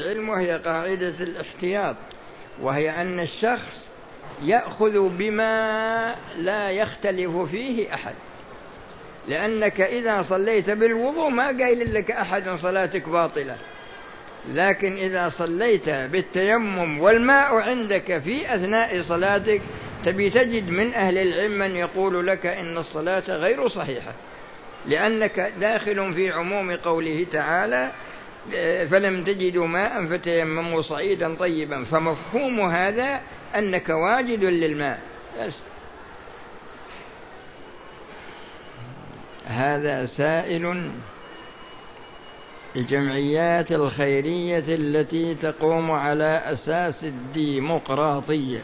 العلم وهي قاعدة الاحتياط وهي أن الشخص يأخذ بما لا يختلف فيه أحد. لأنك إذا صليت بالوضوء ما قايل لك أحد صلاتك باطلة. لكن إذا صليت بالتيمم والماء عندك في أثناء صلاتك تبي تجد من أهل العلم من يقول لك إن الصلاة غير صحيحة. لأنك داخل في عموم قوله تعالى فلم تجدوا ماء فتيمموا صعيدا طيبا. فمفهوم هذا أنك واجد للماء. بس. هذا سائل الجمعيات الخيرية التي تقوم على أساس الديمقراطية.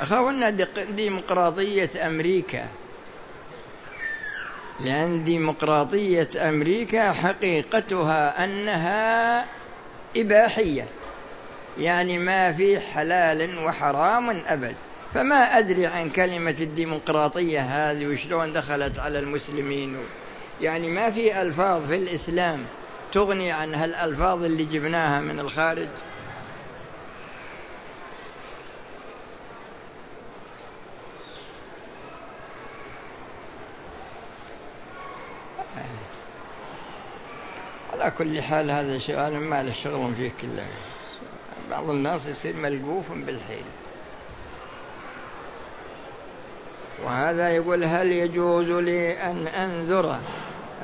أخونا ديمقراطية أمريكا. لأن ديمقراطية أمريكا حقيقتها أنها إباحية. يعني ما في حلال وحرام أبد. فما أدري عن كلمة الديمقراطية هذه وشلون دخلت على المسلمين. يعني ما في ألفاظ في الإسلام تغني عن هالألفاظ اللي جبناها من الخارج. كل حال هذا سؤال ما له شغل فيه كله. بعض الناس يصير ملقوف بالحيل. وهذا يقول هل يجوز لي أن أنذر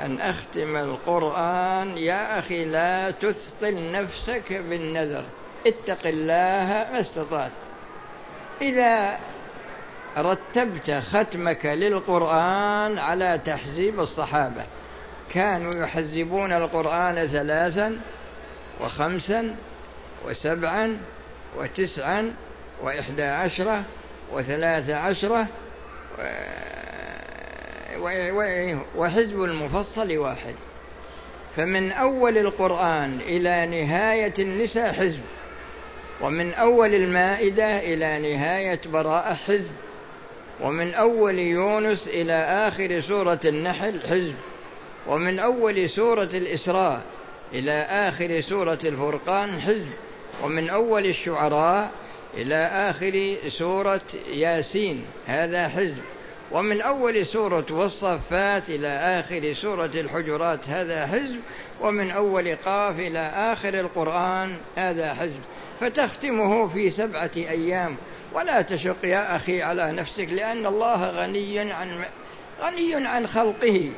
أن أختم القرآن؟ يا أخي لا تثقل نفسك بالنذر. اتق الله ما استطعت. إذا رتبت ختمك للقرآن على تحزيب الصحابة كانوا يحزبون القرآن ثلاثا وخمسا وسبعا وتسعا وإحدى عشرة وثلاث عشرة وحزب المفصل واحد. فمن أول القرآن إلى نهاية النساء حزب ومن أول المائدة إلى نهاية براءة حزب ومن أول يونس إلى آخر سورة النحل حزب. ومن أول سورة الإسراء إلى آخر سورة الفرقان حزب ومن أول الشعراء إلى آخر سورة ياسين هذا حزب. ومن أول سورة والصفات إلى آخر سورة الحجرات هذا حزب. ومن أول قاف إلى آخر القرآن هذا حزب. فتختمه في سبعة أيام. ولا تشق يا أخي على نفسك لأن الله غني عن غني عن خلقه.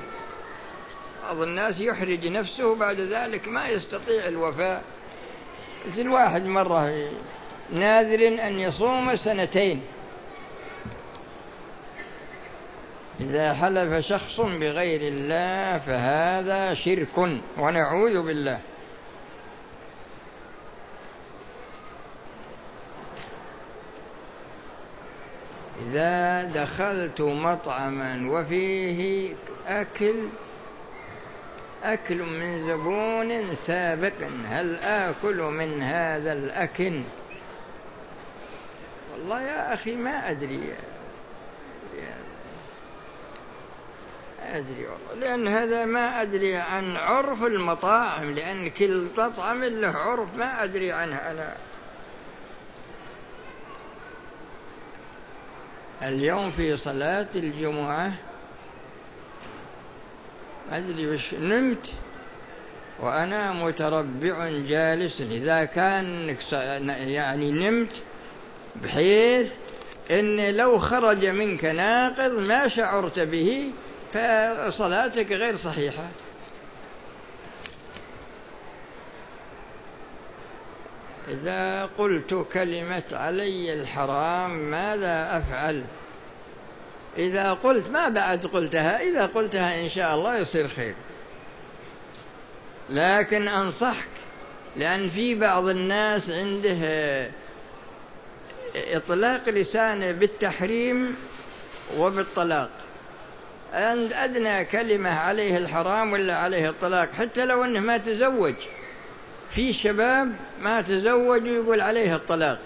بعض الناس يحرج نفسه بعد ذلك ما يستطيع الوفاء. مثل واحد مرة ناذر أن يصوم سنتين. إذا حلف شخص بغير الله فهذا شرك ونعوذ بالله. إذا دخلت مطعما وفيه أكل أكل من زبون سابق هل آكل من هذا الأكل؟ والله يا أخي ما أدري. أدري والله لأن هذا ما أدري عن عرف المطاعم لأن كل مطعم له عرف ما أدري عنه أنا. اليوم في صلاة الجمعة أدري وش نمت. وأنا متربع جالس. إذا كان يعني نمت بحيث إن لو خرج منك ناقض ما شعرت به فصلاتك غير صحيحة. إذا قلت كلمة علي الحرام ماذا أفعل؟ إذا قلت ما بعد قلتها إذا قلتها إن شاء الله يصير خير. لكن أنصحك لأن في بعض الناس عنده إطلاق لسانه بالتحريم وبالطلاق. عند أدنى كلمة عليه الحرام ولا عليه الطلاق؟ حتى لو أنه ما تزوج. في شباب ما تزوج ويقول عليه الطلاق.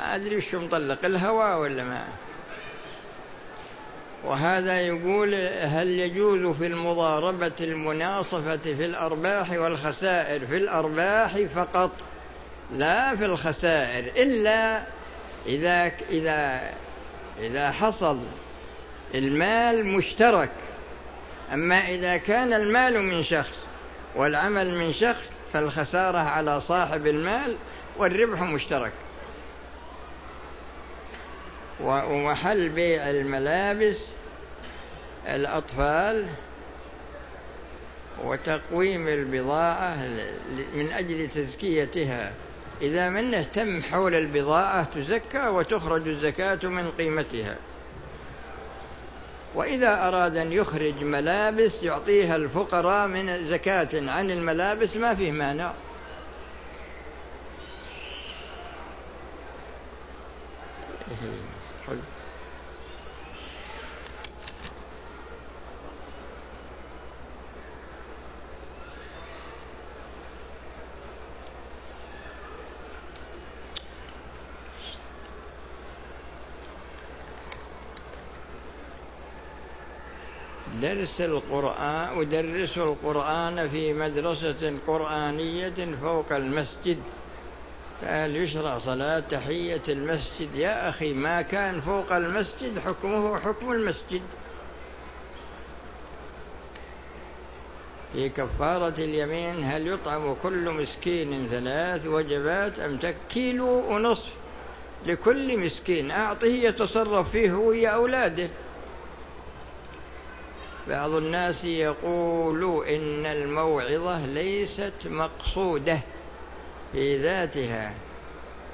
أدري وش مطلق الهوى ولا ما؟ وهذا يقول هل يجوز في المضاربة المناصفة في الأرباح والخسائر؟ في الأرباح فقط لا في الخسائر إلا إذا إذا إذا حصل المال مشترك. أما إذا كان المال من شخص والعمل من شخص فالخسارة على صاحب المال والربح مشترك. ومحل بيع الملابس الأطفال وتقويم البضاعة من أجل تزكيتها. إذا من اهتم حول البضاعة تزكى وتخرج الزكاة من قيمتها. وإذا أراد أن يخرج ملابس يعطيها الفقراء من زكاة عن الملابس ما فيه مانع. درس القرآن أدرس القرآن في مدرسة قرآنية فوق المسجد. فهل يشرع صلاة تحية المسجد. يا أخي ما كان فوق المسجد حكمه حكم المسجد. في كفارة اليمين هل يطعم كل مسكين ثلاث وجبات أم كيلو ونصف؟ لكل مسكين أعطه يتصرف فيه ويا أولاده. بعض الناس يقول إن الموعظة ليست مقصودة في ذاتها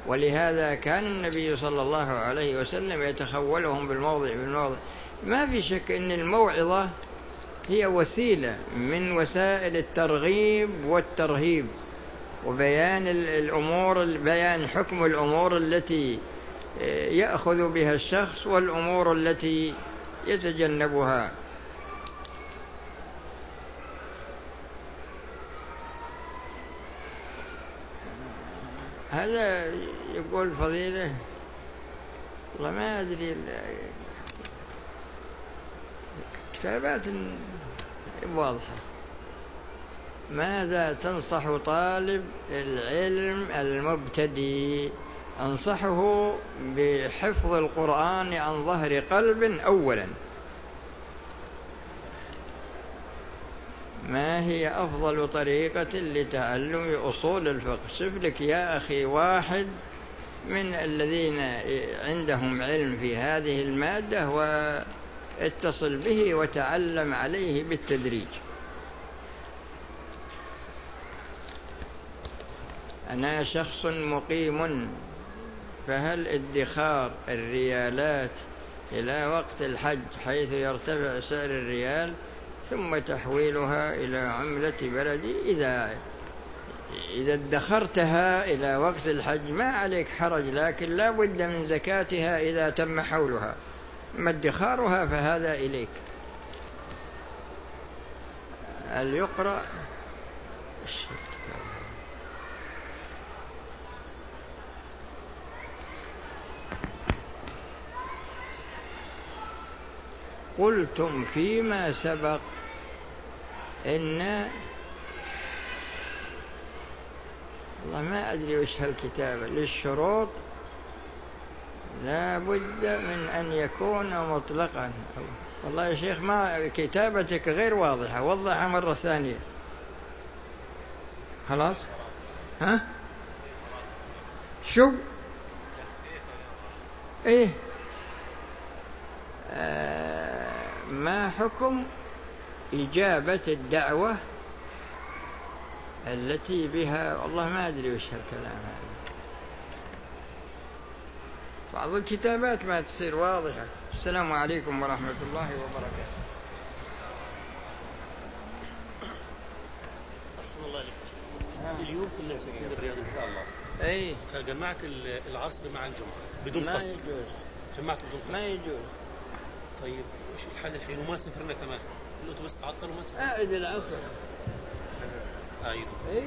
ولهذا كان النبي صلى الله عليه وسلم يتخولهم بالموضع بالموضع. ما في شك أن الموعظة هي وسيلة من وسائل الترغيب والترهيب وبيان الأمور بيان حكم الأمور التي آه، يأخذ بها الشخص والأمور التي يتجنبها. هذا يقول فضيلة والله ما أدري كتابات واضحة. ماذا تنصح طالب العلم المبتدئ؟ أنصحه بحفظ القرآن عن ظهر قلب أولا. ما هي أفضل طريقة لتعلم أصول الفقه؟ شوف لك يا أخي واحد من الذين عندهم علم في هذه المادة واتصل به وتعلم عليه بالتدريج. أنا شخص مقيم فهل ادخار الريالات إلى وقت الحج حيث يرتفع سعر الريال؟ ثم تحويلها إلى عملة بلدي. إذا إذا ادخرتها إلى وقت الحج ما عليك حرج لكن لا بد من زكاتها إذا تم حولها. أما ادخارها فهذا إليك. هل يقرأ؟ قلتم فيما سبق إن والله ما أدري وش هالكتابة. للشروط لا بد من أن يكون مطلقا. والله يا شيخ ما كتابتك غير واضحة وضحها مرة ثانية. خلاص؟ ها؟ شو؟ إيه. آه ما حكم؟ إجابة الدعوة التي بها والله ما أدري وش هالكلام هذا. بعض الكتابات ما تصير واضحة. السلام عليكم ورحمة الله وبركاته. أحسن الله اليوم كنا مساكين الرياض إن شاء الله. أي. فجمعت العصر مع الجمعة بدون ما قصر. يجوز. جمعت بدون قصر. ما يجوز. طيب وش الحل الحين؟ وما سافرنا كمان. الاتوبيس تعطل وما سافرنا أعد العصر أعيده أي